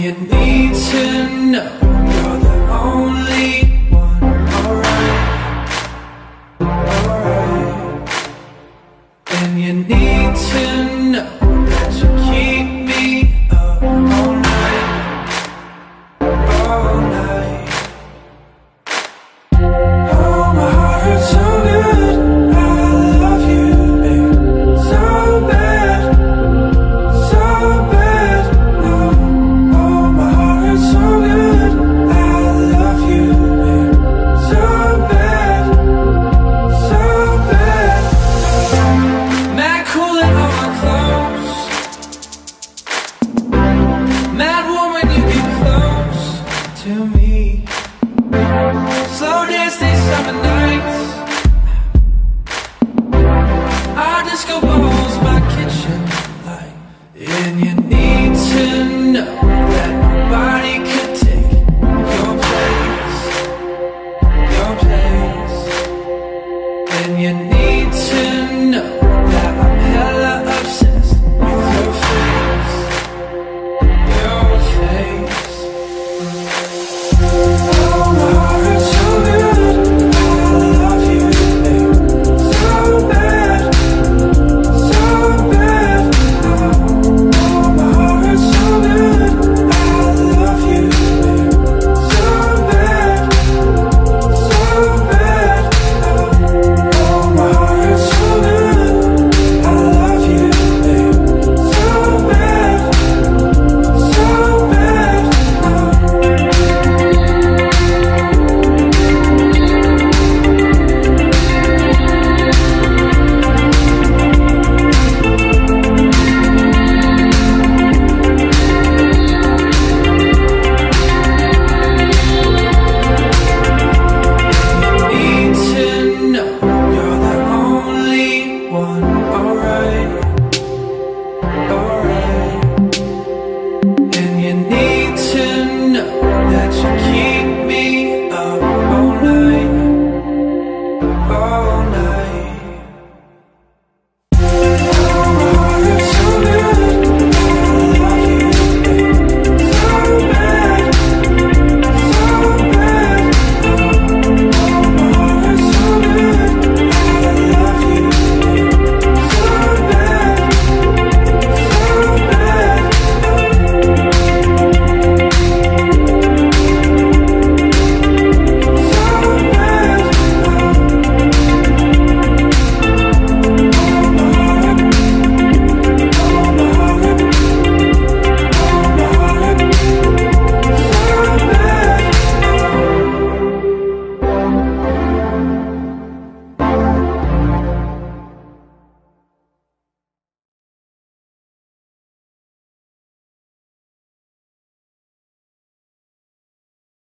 you need to know you're the only